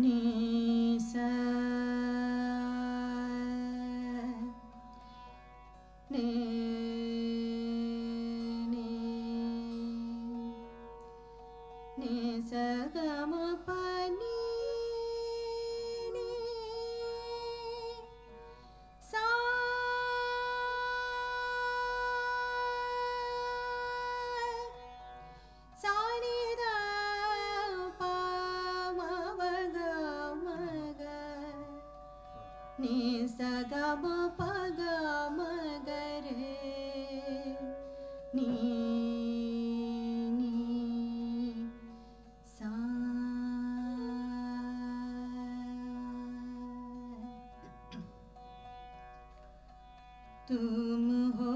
你。तुम हो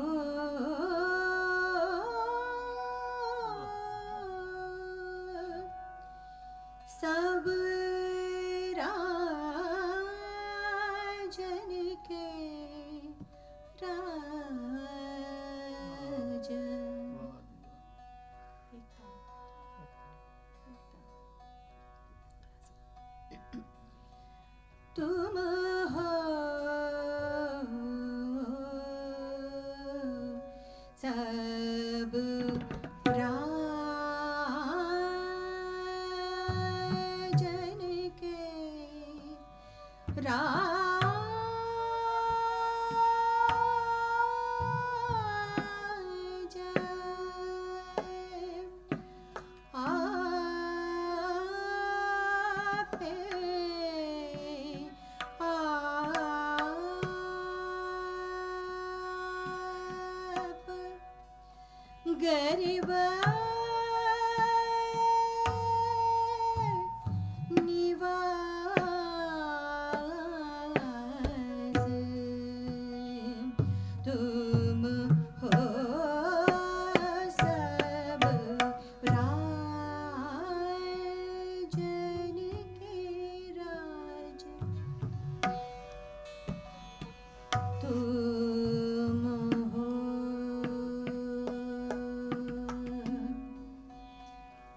सब राजन के राज तुम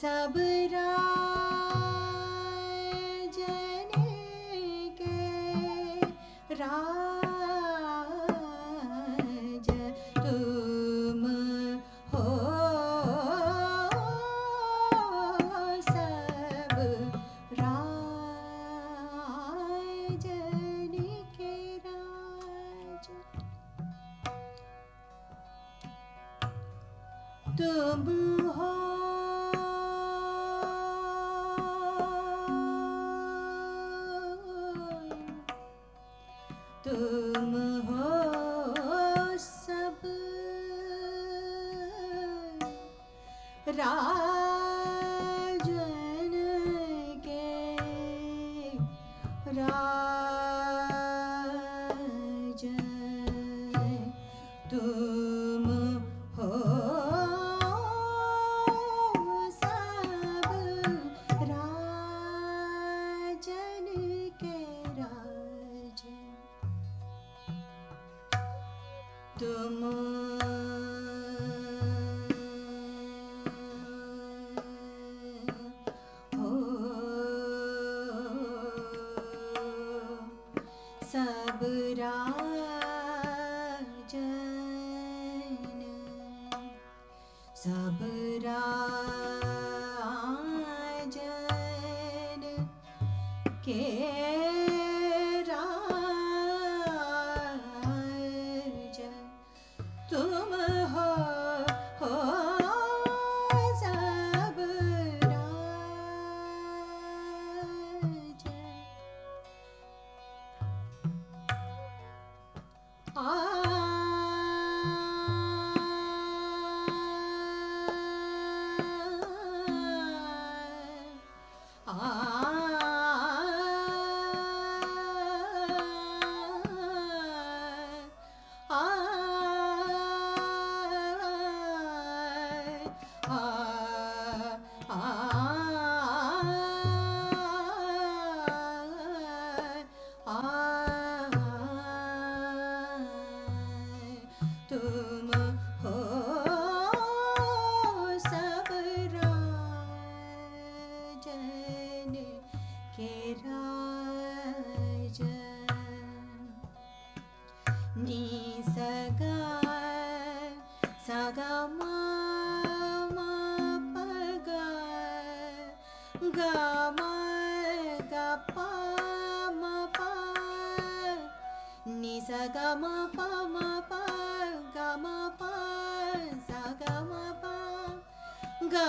サブラ राजन के राजन तुम हो सब राजन के राजन। yeah.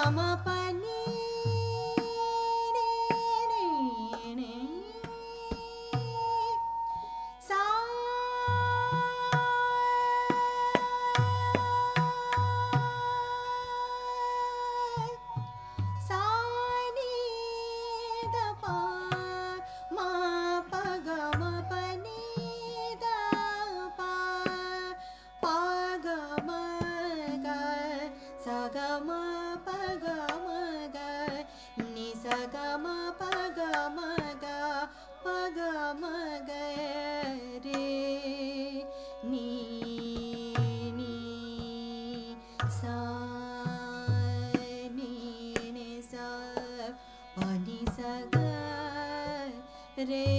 पाम पा गी holiday.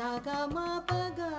सा ग म प ग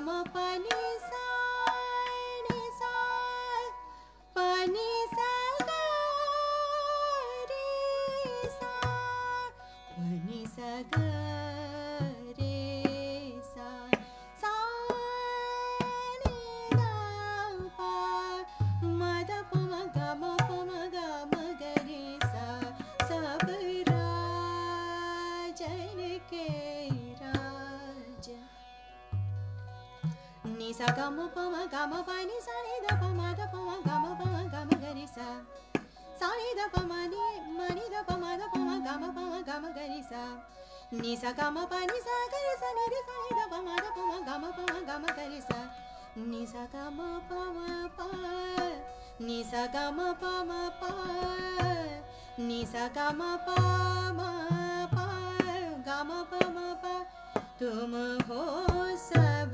സമപനി नि सा ग म प म ग म प नि सा नि द प म द प म ग म प म ग म ग रि सा सा नि द प म नि म नि द प म द प म ग म प म ग म ग रि सा नि सा ग म प नि सा ग रि सा नि रि सा नि द प म द प म ग म प म ग म ग रि सा नि सा ग म प म प नि सा ग म प म प नि सा ग म प म प ग म प म प तुम हो सब